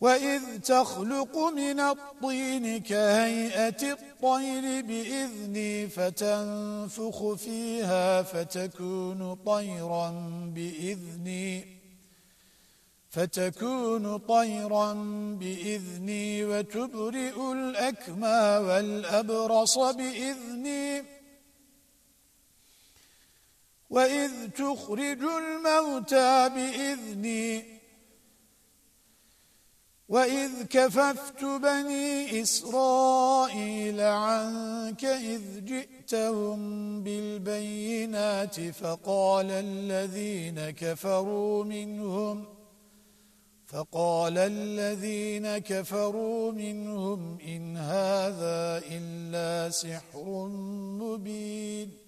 وَإِذْ تَخْلُقُ مِنَ الطِّينِ كَهَيْئَةِ الطَّيْرِ بِإِذْنِي فَتَنفُخُ فِيهَا فَتَكُونُ طَيْرًا بِإِذْنِي فتكون طيرا بإذني وتبرئ الأكمى والأبرص بإذني وإذ تخرج الموتى بإذني وإذ كففت بني إسرائيل عنك إذ جئتهم بالبينات فقال الذين كفروا منهم فقال الذين كفروا منهم إن هذا إلا سحر مبين